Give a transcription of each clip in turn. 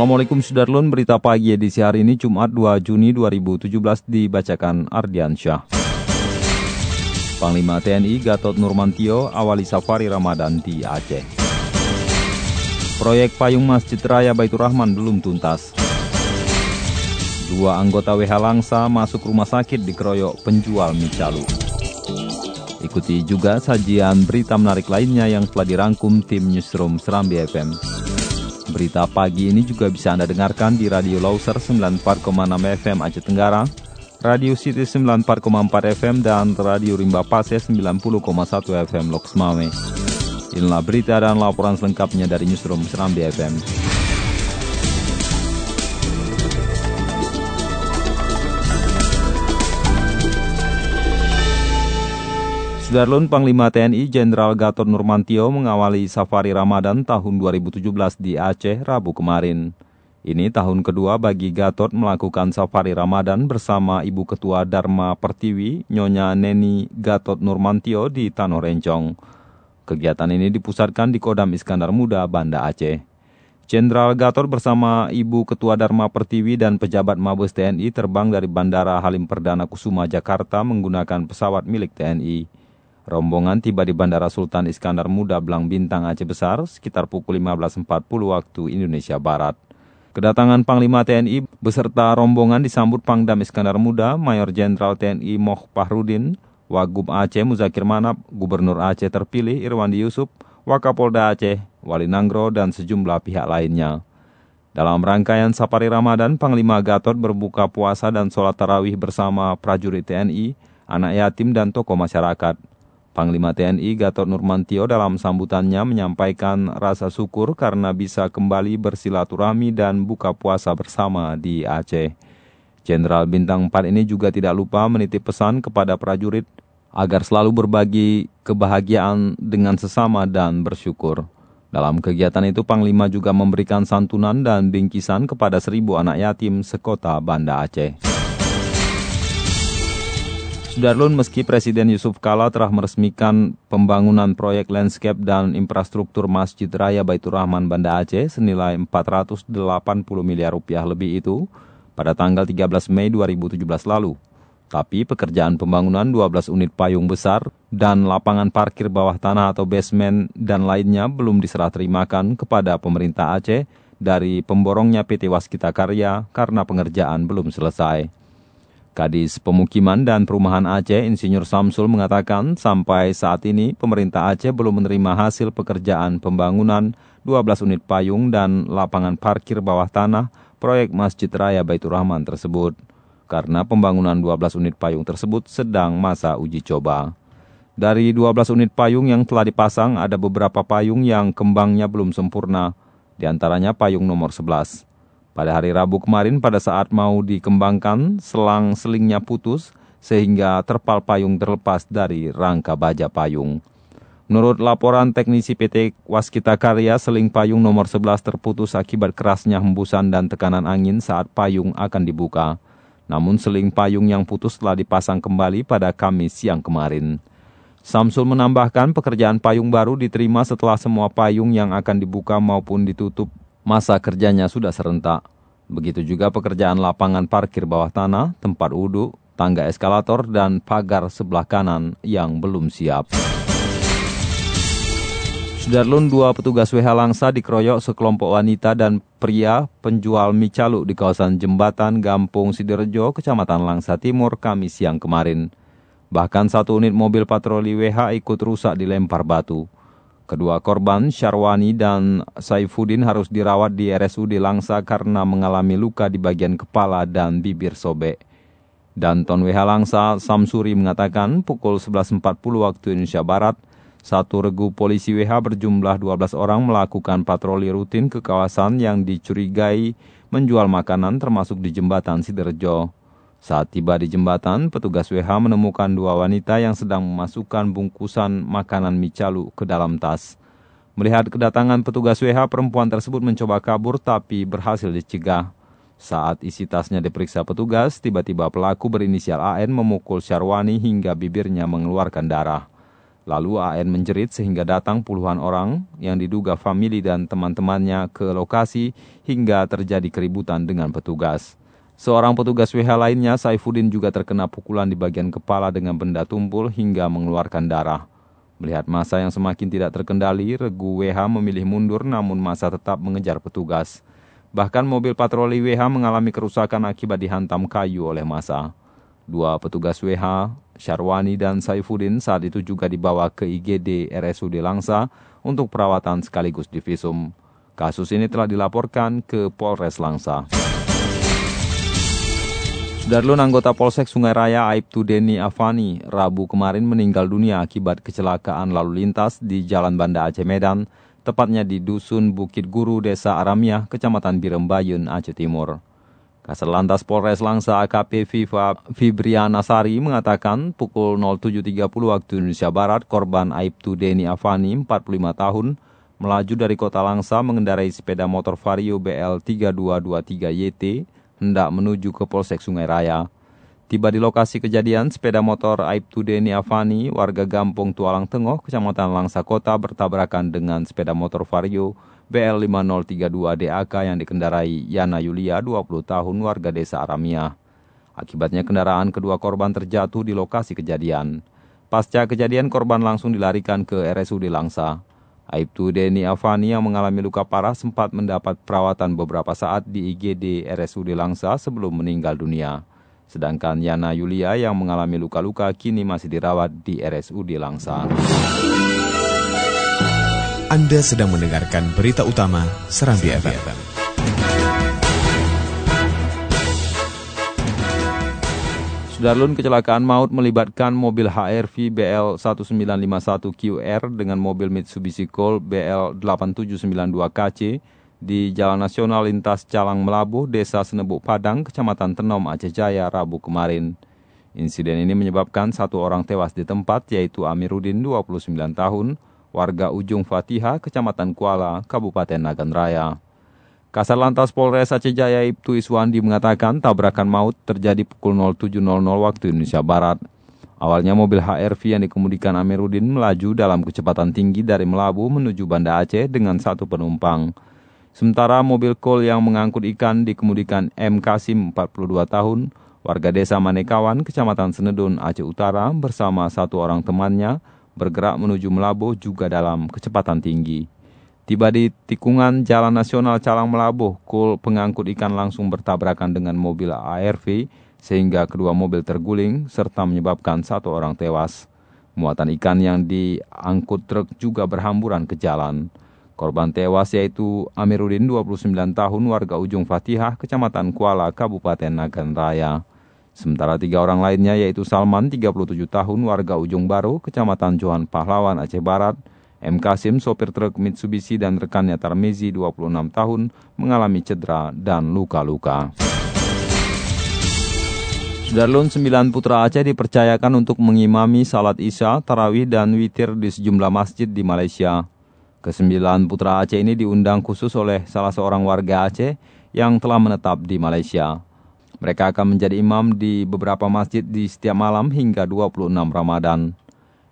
Assalamualaikum Sudarlun, berita pagi edisi hari ini Jumat 2 Juni 2017 dibacakan Ardian Syah. Panglima TNI Gatot Nurmantio awali safari Ramadan di Aceh. Proyek payung Masjid Raya Baitur Rahman belum tuntas. Dua anggota WH Langsa masuk rumah sakit dikeroyok penjual mie calu. Ikuti juga sajian berita menarik lainnya yang telah dirangkum tim Newsroom Serambi FM. Berita pagi ini juga bisa Anda dengarkan di Radio Lauser 94,6 FM Aceh Tenggara, Radio City 94,4 FM, dan Radio Rimba Pase 90,1 FM Loks Mame. Inilah berita dan laporan selengkapnya dari Newsroom Serambi FM. Sudarlun Panglima TNI Jenderal Gatot Nurmantio mengawali safari Ramadan tahun 2017 di Aceh Rabu kemarin. Ini tahun kedua bagi Gatot melakukan safari Ramadan bersama Ibu Ketua Dharma Pertiwi, Nyonya Neni Gatot Nurmantio di Tanah Rencong. Kegiatan ini dipusatkan di Kodam Iskandar Muda, Banda Aceh. Jenderal Gatot bersama Ibu Ketua Dharma Pertiwi dan pejabat Mabes TNI terbang dari Bandara Halim Perdana Kusuma, Jakarta menggunakan pesawat milik TNI. Rombongan tiba di Bandara Sultan Iskandar Muda Belang Bintang Aceh Besar sekitar pukul 15.40 waktu Indonesia Barat. Kedatangan Panglima TNI beserta rombongan disambut Pangdam Iskandar Muda, Mayor Jenderal TNI Moh Pahrudin, Wagub Aceh Muzakir Manap, Gubernur Aceh terpilih Irwandi Yusuf, Wakapolda Aceh, Wali Nanggro, dan sejumlah pihak lainnya. Dalam rangkaian Safari Ramadan, Panglima Gatot berbuka puasa dan sholat tarawih bersama prajurit TNI, anak yatim, dan tokoh masyarakat. Panglima TNI Gatot Nurmantio dalam sambutannya menyampaikan rasa syukur karena bisa kembali bersilaturahmi dan buka puasa bersama di Aceh. Jenderal Bintang 4 ini juga tidak lupa menitip pesan kepada prajurit agar selalu berbagi kebahagiaan dengan sesama dan bersyukur. Dalam kegiatan itu Panglima juga memberikan santunan dan bingkisan kepada seribu anak yatim sekota Banda Aceh. Sudarlun meski Presiden Yusuf Kala telah meresmikan pembangunan proyek landscape dan infrastruktur Masjid Raya Baitur Rahman Banda Aceh senilai 480 miliar rupiah lebih itu pada tanggal 13 Mei 2017 lalu. Tapi pekerjaan pembangunan 12 unit payung besar dan lapangan parkir bawah tanah atau basement dan lainnya belum diserah terimakan kepada pemerintah Aceh dari pemborongnya PT Waskita Karya karena pengerjaan belum selesai. Kadis Pemukiman dan Perumahan Aceh, Insinyur Samsul mengatakan sampai saat ini pemerintah Aceh belum menerima hasil pekerjaan pembangunan 12 unit payung dan lapangan parkir bawah tanah proyek Masjid Raya Baitur Rahman tersebut. Karena pembangunan 12 unit payung tersebut sedang masa uji coba. Dari 12 unit payung yang telah dipasang, ada beberapa payung yang kembangnya belum sempurna, di antaranya payung nomor 11. Pada hari Rabu kemarin pada saat mau dikembangkan, selang selingnya putus sehingga terpal payung terlepas dari rangka baja payung. Menurut laporan teknisi PT Waskita Karya, seling payung nomor 11 terputus akibat kerasnya hembusan dan tekanan angin saat payung akan dibuka. Namun seling payung yang putus telah dipasang kembali pada Kamis siang kemarin. Samsul menambahkan pekerjaan payung baru diterima setelah semua payung yang akan dibuka maupun ditutup masa kerjanya sudah serentak. Begitu juga pekerjaan lapangan parkir bawah tanah, tempat wudhu, tangga eskalator, dan pagar sebelah kanan yang belum siap. Sudarlun dua petugas WH Langsa dikeroyok sekelompok wanita dan pria penjual mie caluk di kawasan jembatan Gampung Sidorejo, Kecamatan Langsa Timur, Kamis siang kemarin. Bahkan satu unit mobil patroli WH ikut rusak dilempar batu. Kedua korban, Syarwani dan Saifuddin harus dirawat di RSUD Langsa karena mengalami luka di bagian kepala dan bibir sobek. Danton WH Langsa Samsuri mengatakan pukul 11.40 waktu Indonesia Barat, Satu regu polisi WH berjumlah 12 orang melakukan patroli rutin ke kawasan yang dicurigai menjual makanan termasuk di jembatan Siderjo. Saat tiba di jembatan, petugas WH menemukan dua wanita yang sedang memasukkan bungkusan makanan micalu ke dalam tas. Melihat kedatangan petugas WH, perempuan tersebut mencoba kabur tapi berhasil dicegah. Saat isi tasnya diperiksa petugas, tiba-tiba pelaku berinisial AN memukul Syarwani hingga bibirnya mengeluarkan darah. Lalu AN menjerit sehingga datang puluhan orang yang diduga famili dan teman-temannya ke lokasi hingga terjadi keributan dengan petugas. Seorang petugas WH lainnya, Saifuddin juga terkena pukulan di bagian kepala dengan benda tumpul hingga mengeluarkan darah. Melihat masa yang semakin tidak terkendali, regu WH memilih mundur namun masa tetap mengejar petugas. Bahkan mobil patroli WH mengalami kerusakan akibat dihantam kayu oleh masa. Dua petugas WH, Syarwani dan Saifuddin saat itu juga dibawa ke IGD RSUD Langsa untuk perawatan sekaligus divisum. Kasus ini telah dilaporkan ke Polres Langsa. Darlun anggota Polsek Sungai Raya Aibtu Deni Avani Rabu kemarin meninggal dunia akibat kecelakaan lalu lintas di Jalan Banda Aceh Medan, tepatnya di Dusun Bukit Guru, Desa Aramiah, Kecamatan Birembayun, Aceh Timur. Kasar Lantas Polres Langsa AKP Viva Fibriana Sari mengatakan pukul 07.30 waktu Indonesia Barat korban Aibtu Deni Avani 45 tahun melaju dari kota Langsa mengendarai sepeda motor Vario BL 3223YT hendak menuju ke Polsek Sungai Raya. Tiba di lokasi kejadian, sepeda motor Aibtu Deni Avani, warga Gampung Tualang Tengah, Kecamatan Langsa Kota bertabrakan dengan sepeda motor Vario BL5032 DAK yang dikendarai Yana Yulia, 20 tahun, warga desa Aramia. Akibatnya kendaraan kedua korban terjatuh di lokasi kejadian. Pasca kejadian, korban langsung dilarikan ke RSUD Langsa. Aibtu Deni Avani yang mengalami luka parah sempat mendapat perawatan beberapa saat di IGD RSUD Langsa sebelum meninggal dunia. Sedangkan Yana Yulia yang mengalami luka-luka kini masih dirawat di RSUD Langsa. Anda sedang mendengarkan berita utama Serambi FM. Sudarlun kecelakaan maut melibatkan mobil HRV BL 1951 QR dengan mobil Mitsubishi Colt BL 8792 KC di Jalan Nasional Lintas Calang Melabuh, Desa Senebuk Padang, Kecamatan Tenom, Aceh Jaya, Rabu kemarin. Insiden ini menyebabkan satu orang tewas di tempat, yaitu Amiruddin, 29 tahun, warga Ujung Fatihah, Kecamatan Kuala, Kabupaten Nagan Raya. Kasar Lantas Polres Aceh Jaya Ibtu Iswandi mengatakan tabrakan maut terjadi pukul 07.00 waktu Indonesia Barat. Awalnya mobil HRV yang dikemudikan Amiruddin melaju dalam kecepatan tinggi dari Melabu menuju Banda Aceh dengan satu penumpang. Sementara mobil kol yang mengangkut ikan dikemudikan M. Kasim 42 tahun, warga desa Manekawan, Kecamatan Senedun, Aceh Utara bersama satu orang temannya bergerak menuju Melabuh juga dalam kecepatan tinggi. Tiba di tikungan Jalan Nasional Calang Melabuh, kul pengangkut ikan langsung bertabrakan dengan mobil ARV sehingga kedua mobil terguling serta menyebabkan satu orang tewas. Muatan ikan yang diangkut truk juga berhamburan ke jalan. Korban tewas yaitu Amiruddin 29 tahun warga Ujung Fatihah, Kecamatan Kuala, Kabupaten Nagan Raya. Sementara tiga orang lainnya yaitu Salman 37 tahun warga Ujung Baru, Kecamatan Johan Pahlawan, Aceh Barat, M. Kasim, sopir truk Mitsubishi dan rekannya Tarmizi 26 tahun mengalami cedera dan luka-luka. Darlun 9 putra Aceh dipercayakan untuk mengimami salat isya, tarawih, dan witir di sejumlah masjid di Malaysia. Kesembilan putra Aceh ini diundang khusus oleh salah seorang warga Aceh yang telah menetap di Malaysia. Mereka akan menjadi imam di beberapa masjid di setiap malam hingga 26 Ramadan.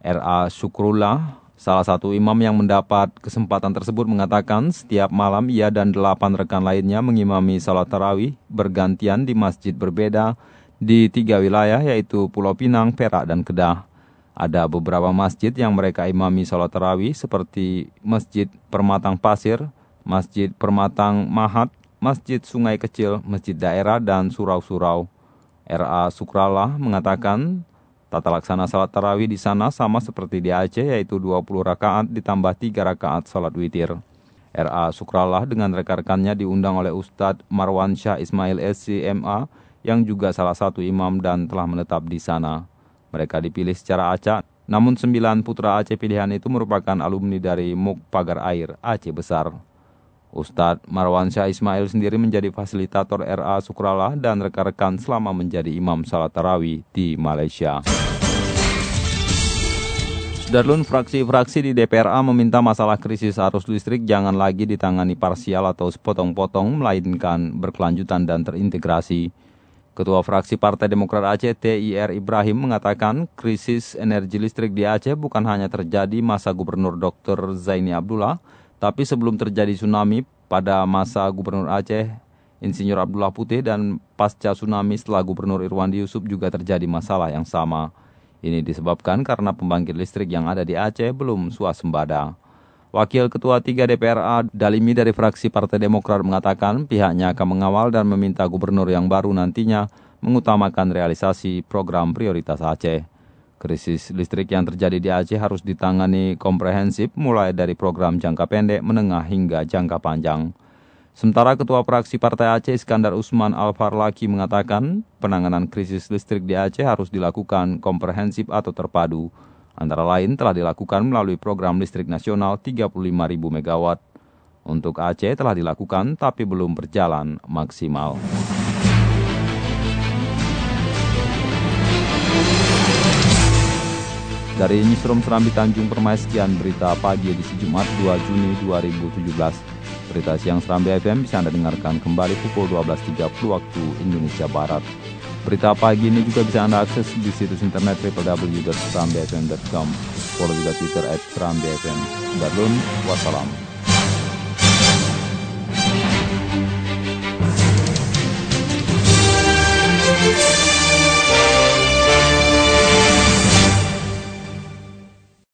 R.A. Syukrullah, salah satu imam yang mendapat kesempatan tersebut mengatakan setiap malam ia dan delapan rekan lainnya mengimami salat tarawih bergantian di masjid berbeda di tiga wilayah yaitu Pulau Pinang, Perak, dan Kedah. Ada beberapa masjid yang mereka imami salat tarawih seperti Masjid Permatang Pasir, Masjid Permatang Mahat, Masjid Sungai Kecil, Masjid Daerah, dan surau-surau. R.A. Sukrallah mengatakan tata laksana salat tarawih di sana sama seperti di Aceh yaitu 20 rakaat ditambah 3 rakaat salat witir. R.A. Sukrallah dengan rekan-rekannya diundang oleh Ustadz Marwan Syah Ismail SCMA yang juga salah satu imam dan telah menetap di sana. Mereka dipilih secara acak Namun sembilan putra Aceh pilihan itu merupakan alumni dari MUK Pagar Air Aceh Besar. Ustadz Marwan Ismail sendiri menjadi fasilitator RA Sukrala dan rekan-rekan selama menjadi imam salat tarawih di Malaysia. Darlun fraksi-fraksi di DPRA meminta masalah krisis arus listrik jangan lagi ditangani parsial atau sepotong-potong, melainkan berkelanjutan dan terintegrasi. Ketua fraksi Partai Demokrat Aceh TIR Ibrahim mengatakan krisis energi listrik di Aceh bukan hanya terjadi masa Gubernur Dr. Zaini Abdullah, tapi sebelum terjadi tsunami pada masa Gubernur Aceh Insinyur Abdullah Putih dan pasca tsunami setelah Gubernur Irwandi Yusuf juga terjadi masalah yang sama. Ini disebabkan karena pembangkit listrik yang ada di Aceh belum swasembada. Wakil Ketua 3 DPRA Dalimi dari fraksi Partai Demokrat mengatakan pihaknya akan mengawal dan meminta gubernur yang baru nantinya mengutamakan realisasi program prioritas Aceh. Krisis listrik yang terjadi di Aceh harus ditangani komprehensif mulai dari program jangka pendek, menengah hingga jangka panjang. Sementara Ketua Praksi Partai Aceh Iskandar Usman Al-Farlaki mengatakan penanganan krisis listrik di Aceh harus dilakukan komprehensif atau terpadu. Antara lain telah dilakukan melalui program listrik nasional 35.000 MW. Untuk Aceh telah dilakukan tapi belum berjalan maksimal. Dari Newsroom Serambi Tanjung Permai, sekian berita pagi edisi Jumat 2 Juni 2017. Berita siang Serambi FM bisa Anda dengarkan kembali pukul 12.30 waktu Indonesia Barat. Berita pagi ini juga bisa Anda akses di situs internet www.serambifm.com. Follow juga Twitter at Serambi FM. Darulun, wassalam.